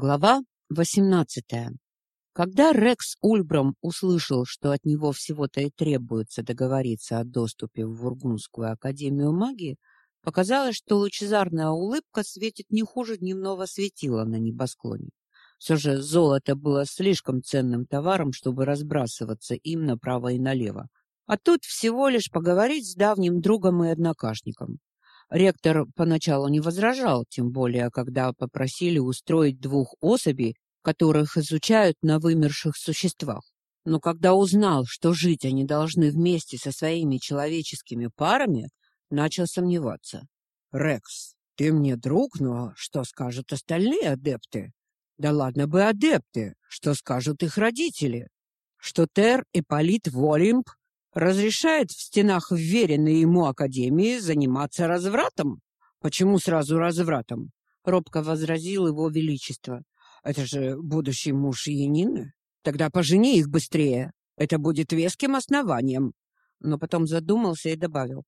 Глава 18. Когда Рекс Ульбрам услышал, что от него всего-то и требуется договориться о доступе в Вургунскую академию магии, показалось, что лучезарная улыбка светит не хуже дневного светила на небосклоне. Все же золото было слишком ценным товаром, чтобы разбрасываться им направо и налево. А тут всего лишь поговорить с давним другом и однокашником. Ректор поначалу не возражал, тем более, когда попросили устроить двух особей, которых изучают на вымерших существах. Но когда узнал, что жить они должны вместе со своими человеческими парами, начал сомневаться. «Рекс, ты мне друг, но что скажут остальные адепты? Да ладно бы адепты, что скажут их родители? Что Тер и Полит Волимп разрешает в стенах вверенной ему академии заниматься развратом. Почему сразу развратом? робко возразил его величество. Это же будущий муж Янины. Тогда пожени их быстрее. Это будет веским основанием. Но потом задумался и добавил: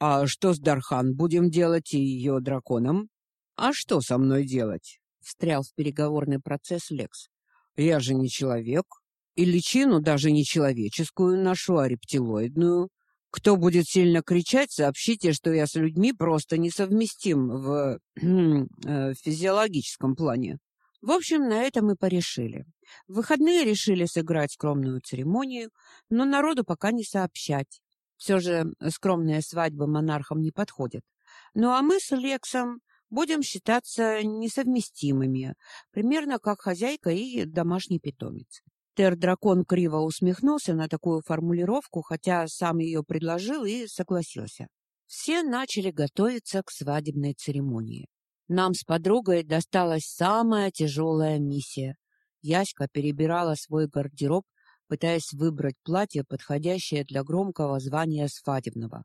А что с Дархан будем делать и ее драконом? А что со мной делать? встрял в переговорный процесс Лекс. Я же не человек, и личину даже не человеческую ношу, а рептилоидную. Кто будет сильно кричать, сообщите, что я с людьми просто несовместим в э, физиологическом плане. В общем, на этом мы порешили. В выходные решили сыграть скромную церемонию, но народу пока не сообщать. Все же скромная свадьба монархам не подходит. Ну а мы с Лексом будем считаться несовместимыми, примерно как хозяйка и домашний питомец. Тер-дракон криво усмехнулся на такую формулировку, хотя сам ее предложил и согласился. Все начали готовиться к свадебной церемонии. Нам с подругой досталась самая тяжелая миссия. Яська перебирала свой гардероб, пытаясь выбрать платье, подходящее для громкого звания свадебного.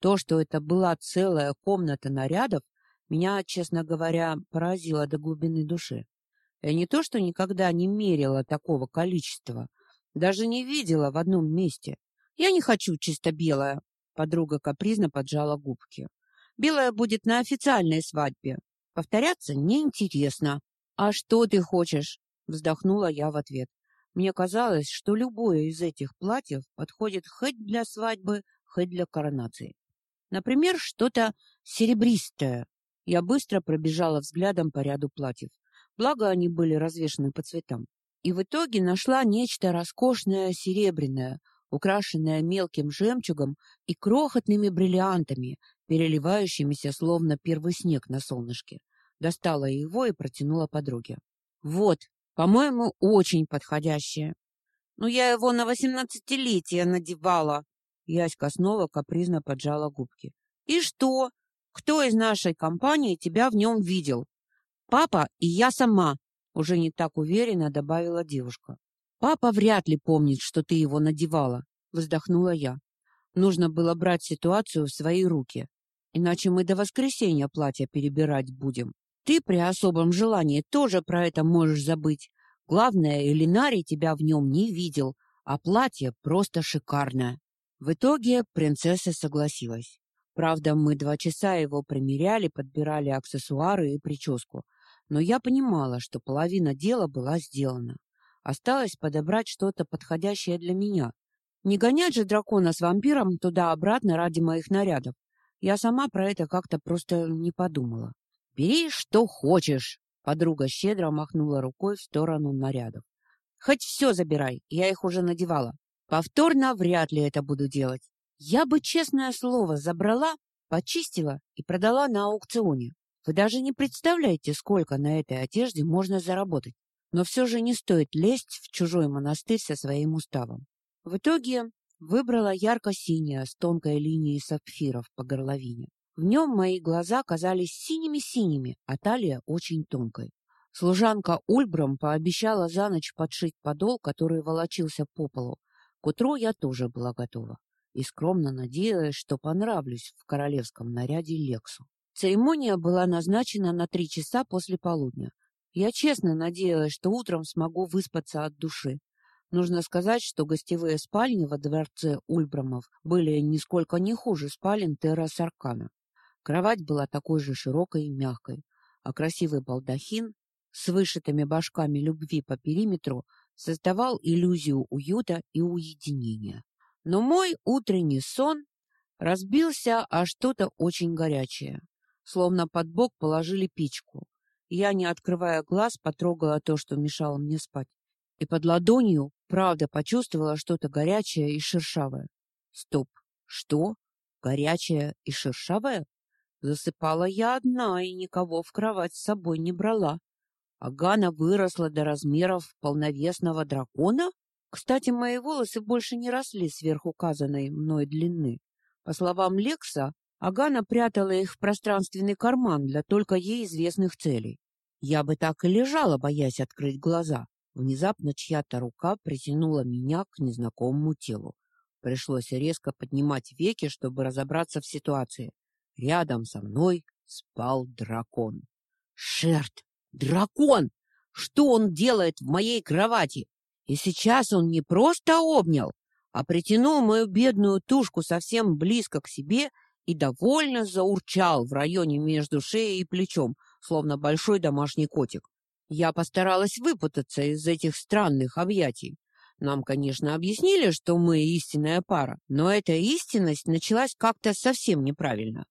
То, что это была целая комната нарядов, меня, честно говоря, поразило до глубины души. Я не то, что никогда не мерила такого количества, даже не видела в одном месте. Я не хочу чисто белое. Подруга капризно поджала губки. Белое будет на официальной свадьбе. Повторяться неинтересно. А что ты хочешь? Вздохнула я в ответ. Мне казалось, что любое из этих платьев подходит хоть для свадьбы, хоть для коронации. Например, что-то серебристое. Я быстро пробежала взглядом по ряду платьев благо они были развешаны по цветам. И в итоге нашла нечто роскошное серебряное, украшенное мелким жемчугом и крохотными бриллиантами, переливающимися словно первый снег на солнышке. Достала его и протянула подруге. Вот, по-моему, очень подходящее. Ну я его на восемнадцатилетие надевала. Яська снова капризно поджала губки. И что? Кто из нашей компании тебя в нем видел? Папа и я сама, уже не так уверенно добавила девушка. Папа вряд ли помнит, что ты его надевала, вздохнула я. Нужно было брать ситуацию в свои руки, иначе мы до воскресенья платье перебирать будем. Ты при особом желании тоже про это можешь забыть. Главное, Элинари тебя в нем не видел, а платье просто шикарное. В итоге принцесса согласилась. Правда, мы два часа его примеряли, подбирали аксессуары и прическу но я понимала, что половина дела была сделана. Осталось подобрать что-то подходящее для меня. Не гонять же дракона с вампиром туда-обратно ради моих нарядов. Я сама про это как-то просто не подумала. «Бери, что хочешь!» Подруга щедро махнула рукой в сторону нарядов. «Хоть все забирай, я их уже надевала. Повторно вряд ли это буду делать. Я бы, честное слово, забрала, почистила и продала на аукционе. Вы даже не представляете, сколько на этой одежде можно заработать. Но все же не стоит лезть в чужой монастырь со своим уставом. В итоге выбрала ярко-синее с тонкой линией сапфиров по горловине. В нем мои глаза казались синими-синими, а талия очень тонкой. Служанка Ульбрам пообещала за ночь подшить подол, который волочился по полу. К утру я тоже была готова и скромно надеялась, что понравлюсь в королевском наряде Лексу. Церемония была назначена на три часа после полудня. Я честно надеялась, что утром смогу выспаться от души. Нужно сказать, что гостевые спальни во дворце Ульбрамов были нисколько не хуже спален Терра Саркана. Кровать была такой же широкой и мягкой, а красивый балдахин с вышитыми башками любви по периметру создавал иллюзию уюта и уединения. Но мой утренний сон разбился о что-то очень горячее, словно под бок положили печку. Я, не открывая глаз, потрогала то, что мешало мне спать, и под ладонью, правда, почувствовала что-то горячее и шершавое. Стоп. Что? Горячее и шершавое? Засыпала я одна и никого в кровать с собой не брала. Агана выросла до размеров полновесного дракона? Кстати, мои волосы больше не росли сверхуказанной мной длины. По словам Лекса, Агана прятала их в пространственный карман для только ей известных целей. Я бы так и лежала, боясь открыть глаза. Внезапно чья-то рука притянула меня к незнакомому телу. Пришлось резко поднимать веки, чтобы разобраться в ситуации. Рядом со мной спал дракон. Шерт! Дракон! Что он делает в моей кровати? И сейчас он не просто обнял, а притянул мою бедную тушку совсем близко к себе и довольно заурчал в районе между шеей и плечом, словно большой домашний котик. Я постаралась выпутаться из этих странных объятий. Нам, конечно, объяснили, что мы истинная пара, но эта истинность началась как-то совсем неправильно.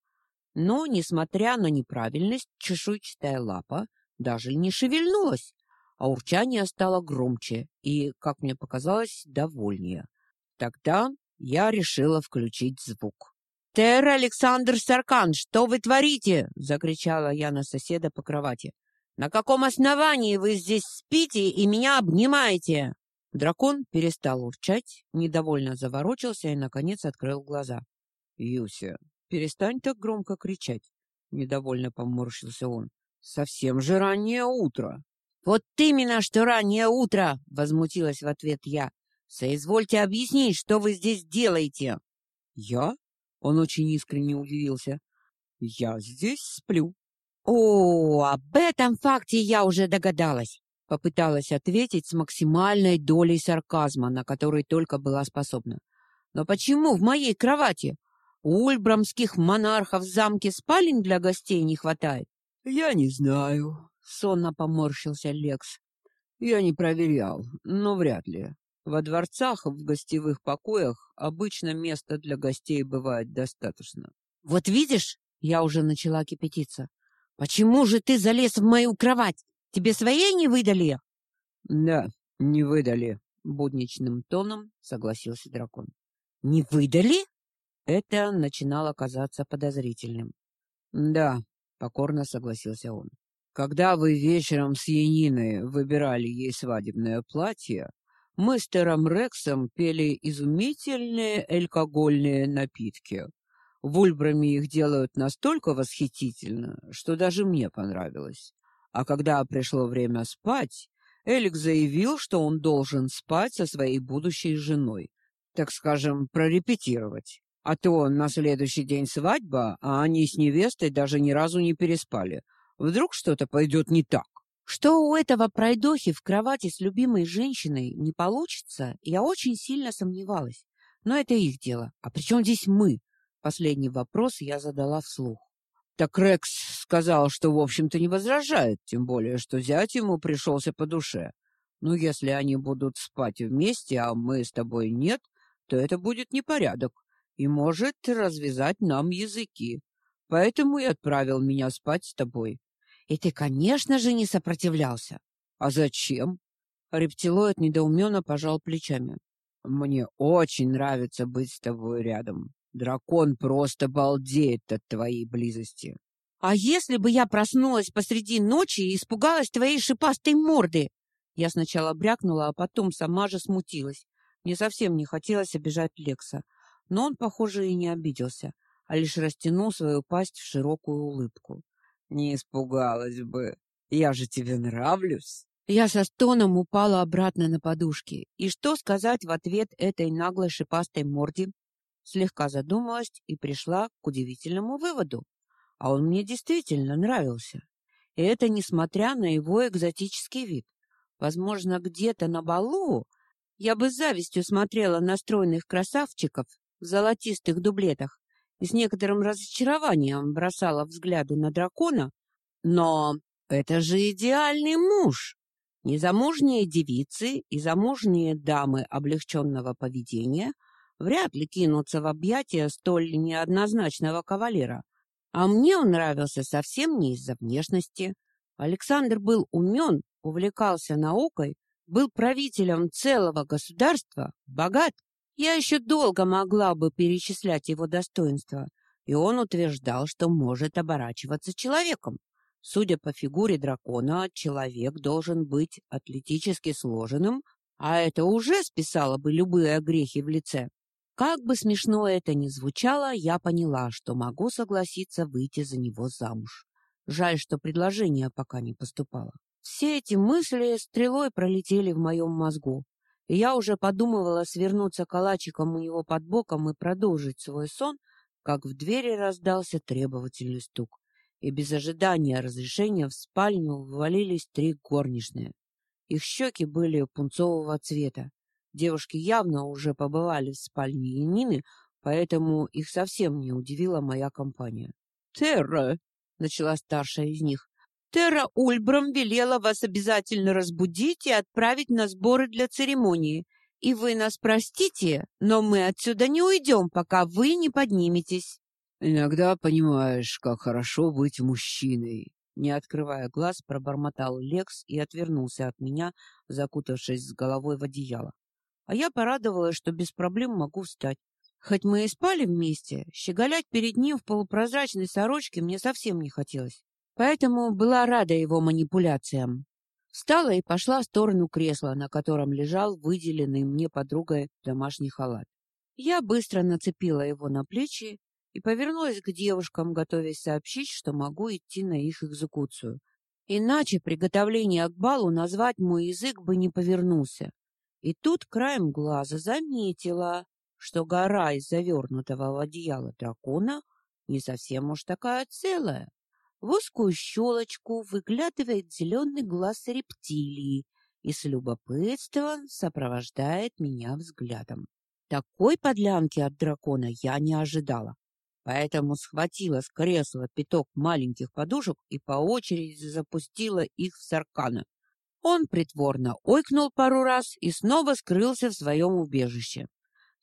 Но, несмотря на неправильность, чешуйчатая лапа даже не шевельнулась, а урчание стало громче и, как мне показалось, довольнее. Тогда я решила включить звук. «Тер Александр Саркан, что вы творите?» — закричала я на соседа по кровати. «На каком основании вы здесь спите и меня обнимаете?» Дракон перестал урчать, недовольно заворочился и, наконец, открыл глаза. «Юся, перестань так громко кричать!» Недовольно поморщился он. «Совсем же раннее утро!» «Вот именно, что раннее утро!» — возмутилась в ответ я. «Соизвольте объяснить, что вы здесь делаете!» «Я?» — он очень искренне удивился. «Я здесь сплю». «О, об этом факте я уже догадалась!» Попыталась ответить с максимальной долей сарказма, на который только была способна. Но почему в моей кровати? У ульбрамских монархов в замке спален для гостей не хватает? Я не знаю, сонно поморщился Лекс. Я не проверял, но вряд ли. Во дворцах, в гостевых покоях обычно места для гостей бывает достаточно. Вот видишь, я уже начала кипятиться. Почему же ты залез в мою кровать? Тебе своей не выдали? Да, не выдали, будничным тоном согласился дракон. Не выдали? Это начинало казаться подозрительным. Да, покорно согласился он. Когда вы вечером с Яниной выбирали ей свадебное платье, мы Рексом пели изумительные алкогольные напитки. В Ульбраме их делают настолько восхитительно, что даже мне понравилось. А когда пришло время спать, Элик заявил, что он должен спать со своей будущей женой, так скажем, прорепетировать. А то на следующий день свадьба, а они с невестой даже ни разу не переспали. Вдруг что-то пойдет не так. Что у этого пройдохи в кровати с любимой женщиной не получится, я очень сильно сомневалась. Но это их дело. А при чем здесь мы? Последний вопрос я задала вслух. Так Рекс сказал, что, в общем-то, не возражает, тем более, что зять ему пришелся по душе. Ну, если они будут спать вместе, а мы с тобой нет, то это будет непорядок и может развязать нам языки. Поэтому и отправил меня спать с тобой. И ты, конечно же, не сопротивлялся. А зачем? Рептилоид недоуменно пожал плечами. Мне очень нравится быть с тобой рядом. Дракон просто балдеет от твоей близости. А если бы я проснулась посреди ночи и испугалась твоей шипастой морды? Я сначала брякнула, а потом сама же смутилась. Мне совсем не хотелось обижать Лекса, но он, похоже, и не обиделся, а лишь растянул свою пасть в широкую улыбку. Не испугалась бы. Я же тебе нравлюсь. Я со стоном упала обратно на подушки. И что сказать в ответ этой наглой шипастой морде? слегка задумалась и пришла к удивительному выводу. А он мне действительно нравился. И это несмотря на его экзотический вид. Возможно, где-то на балу я бы с завистью смотрела на стройных красавчиков в золотистых дублетах с некоторым разочарованием бросала взгляды на дракона, но Это же идеальный муж. Незамужние девицы и замужние дамы облегченного поведения вряд ли кинутся в объятия столь неоднозначного кавалера. А мне он нравился совсем не из-за внешности. Александр был умен, увлекался наукой, был правителем целого государства, богат. Я еще долго могла бы перечислять его достоинства, и он утверждал, что может оборачиваться человеком. Судя по фигуре дракона, человек должен быть атлетически сложенным, а это уже списало бы любые огрехи в лице. Как бы смешно это ни звучало, я поняла, что могу согласиться выйти за него замуж. Жаль, что предложение пока не поступало. Все эти мысли стрелой пролетели в моем мозгу, я уже подумывала свернуться калачиком у него под боком и продолжить свой сон, как в двери раздался требовательный стук, и без ожидания разрешения в спальню ввалились три горничные. Их щеки были пунцового цвета, Девушки явно уже побывали в спальне Янины, поэтому их совсем не удивила моя компания. «Терра!» — начала старшая из них. «Терра Ульбрам велела вас обязательно разбудить и отправить на сборы для церемонии. И вы нас простите, но мы отсюда не уйдем, пока вы не подниметесь». «Иногда понимаешь, как хорошо быть мужчиной», не открывая глаз, пробормотал Лекс и отвернулся от меня, закутавшись с головой в одеяло. А я порадовалась, что без проблем могу встать. Хоть мы и спали вместе, щеголять перед ним в полупрозрачной сорочке мне совсем не хотелось. Поэтому была рада его манипуляциям. Встала и пошла в сторону кресла, на котором лежал выделенный мне подругой домашний халат. Я быстро нацепила его на плечи и повернулась к девушкам, готовясь сообщить, что могу идти на их экзекуцию. Иначе приготовление к балу назвать мой язык бы не повернулся. И тут краем глаза заметила, что гора из завернутого в одеяло дракона не совсем уж такая целая. В узкую щелочку выглядывает зеленый глаз рептилии и с любопытством сопровождает меня взглядом. Такой подлянки от дракона я не ожидала, поэтому схватила с кресла пяток маленьких подушек и по очереди запустила их в Саркана. Он притворно ойкнул пару раз и снова скрылся в своем убежище.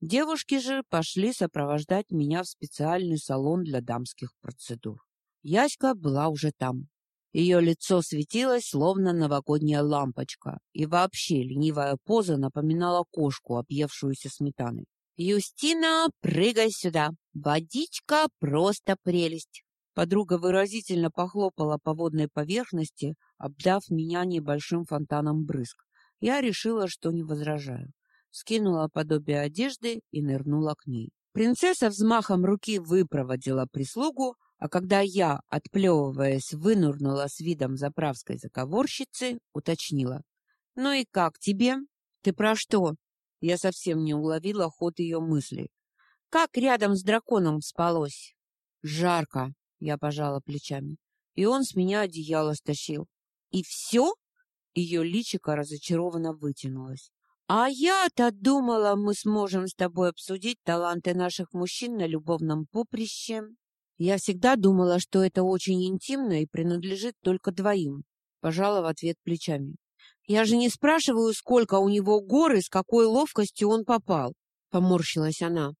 Девушки же пошли сопровождать меня в специальный салон для дамских процедур. Яська была уже там. Ее лицо светилось, словно новогодняя лампочка, и вообще ленивая поза напоминала кошку, объевшуюся сметаной. «Юстина, прыгай сюда! Водичка просто прелесть!» Подруга выразительно похлопала по водной поверхности, обдав меня небольшим фонтаном брызг. Я решила, что не возражаю. Скинула подобие одежды и нырнула к ней. Принцесса взмахом руки выпроводила прислугу, а когда я, отплевываясь, вынурнула с видом заправской заговорщицы, уточнила. «Ну и как тебе? Ты про что?» Я совсем не уловила ход ее мысли. «Как рядом с драконом спалось?» «Жарко», — я пожала плечами. «И он с меня одеяло стащил. И все? Ее личико разочарованно вытянулось. А я-то думала, мы сможем с тобой обсудить таланты наших мужчин на любовном поприще. Я всегда думала, что это очень интимно и принадлежит только двоим. Пожала в ответ плечами. Я же не спрашиваю, сколько у него гор и с какой ловкостью он попал, поморщилась она.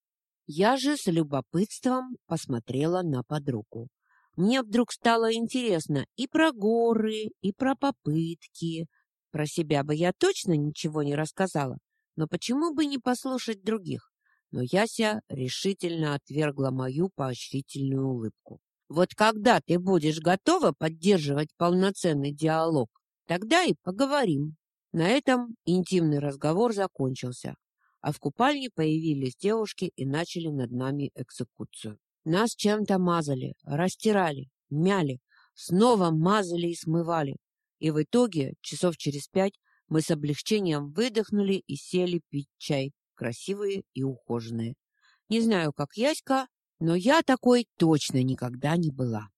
Я же с любопытством посмотрела на подругу. Мне вдруг стало интересно и про горы, и про попытки. Про себя бы я точно ничего не рассказала, но почему бы не послушать других? Но Яся решительно отвергла мою поощрительную улыбку. Вот когда ты будешь готова поддерживать полноценный диалог, тогда и поговорим. На этом интимный разговор закончился, а в купальне появились девушки и начали над нами экзекуцию. Нас чем-то мазали, растирали, мяли, снова мазали и смывали. И в итоге, часов через пять, мы с облегчением выдохнули и сели пить чай, красивые и ухоженные. Не знаю, как Яська, но я такой точно никогда не была.